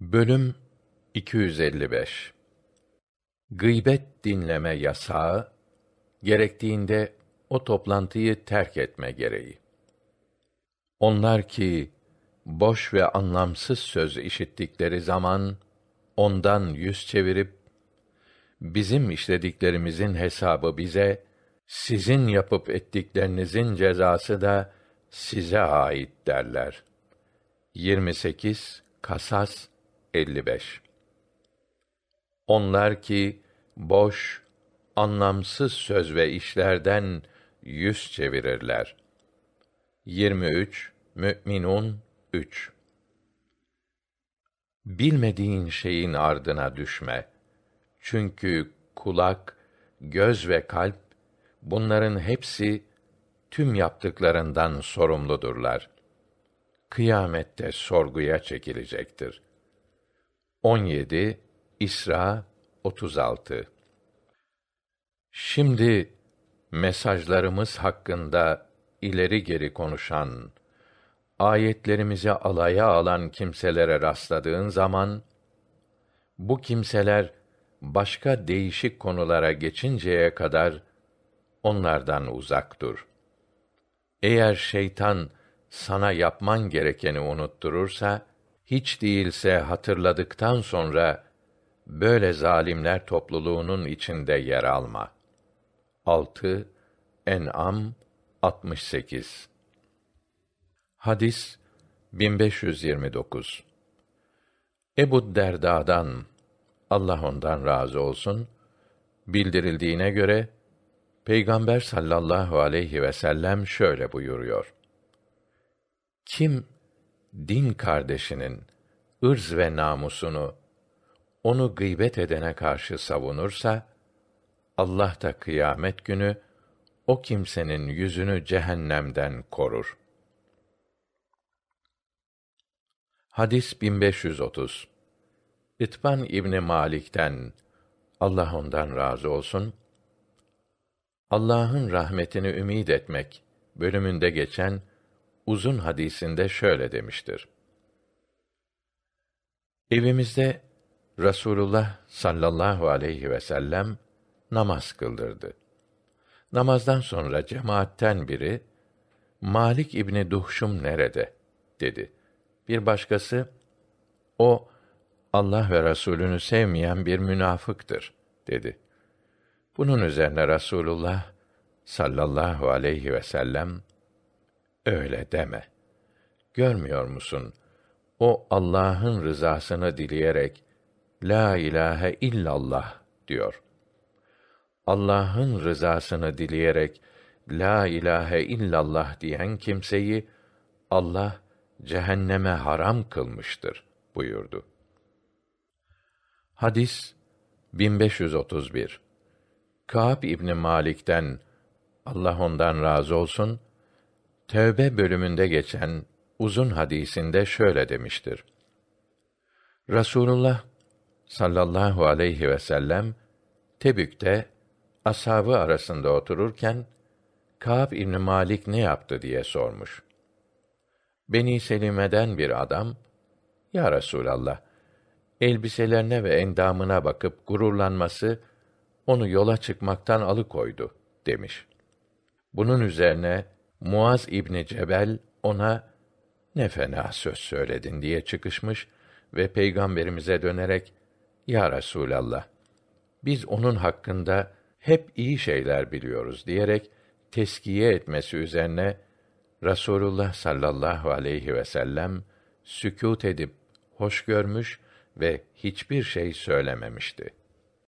Bölüm 255 Gıybet dinleme yasağı, gerektiğinde o toplantıyı terk etme gereği. Onlar ki boş ve anlamsız söz işittikleri zaman ondan yüz çevirip bizim işlediklerimizin hesabı bize, sizin yapıp ettiklerinizin cezası da size ait derler. 28 Kasas 55 Onlar ki boş, anlamsız söz ve işlerden yüz çevirirler. 23 Mü'minun 3 Bilmediğin şeyin ardına düşme. Çünkü kulak, göz ve kalp bunların hepsi tüm yaptıklarından sorumludurlar. Kıyamette sorguya çekilecektir. 17 İsra 36 Şimdi mesajlarımız hakkında ileri geri konuşan, ayetlerimizi alaya alan kimselere rastladığın zaman bu kimseler başka değişik konulara geçinceye kadar onlardan uzak dur. Eğer şeytan sana yapman gerekeni unutturursa hiç değilse hatırladıktan sonra böyle zalimler topluluğunun içinde yer alma. 6 En'am 68 Hadis 1529 Ebu Derda'dan Allah ondan razı olsun bildirildiğine göre Peygamber sallallahu aleyhi ve sellem şöyle buyuruyor. Kim din kardeşinin ırz ve namusunu onu gıybet edene karşı savunursa Allah da kıyamet günü o kimsenin yüzünü cehennemden korur. Hadis 1530 İtban İbni Malik'ten Allah ondan razı olsun Allah'ın rahmetini ümid etmek bölümünde geçen uzun hadisinde şöyle demiştir. Evimizde Rasulullah sallallahu aleyhi ve sellem namaz kıldırdı. Namazdan sonra cemaatten biri Malik İbni Duhşum nerede? dedi. Bir başkası o Allah ve Resulünü sevmeyen bir münafıktır dedi. Bunun üzerine Rasulullah sallallahu aleyhi ve sellem öyle deme. Görmüyor musun? O Allah'ın rızasını dileyerek la ilahe illallah diyor. Allah'ın rızasını dileyerek la ilahe illallah diyen kimseyi Allah cehenneme haram kılmıştır buyurdu. Hadis 1531 Kâb İbni Malik'ten Allah ondan razı olsun Tevbe bölümünde geçen uzun hadisinde şöyle demiştir. Rasulullah sallallahu aleyhi ve sellem Tebük'te ashabı arasında otururken Kâb İbn Malik ne yaptı diye sormuş. Beni Selime'den bir adam, Ya Resûlallah, elbiselerine ve endamına bakıp gururlanması, onu yola çıkmaktan alıkoydu, demiş. Bunun üzerine, Muaz İbni Cebel, ona, ne fena söz söyledin diye çıkışmış ve Peygamberimize dönerek, Ya Resûlallah, biz onun hakkında hep iyi şeyler biliyoruz diyerek teskiye etmesi üzerine Rasulullah sallallahu aleyhi ve sellem sükût edip hoş görmüş ve hiçbir şey söylememişti.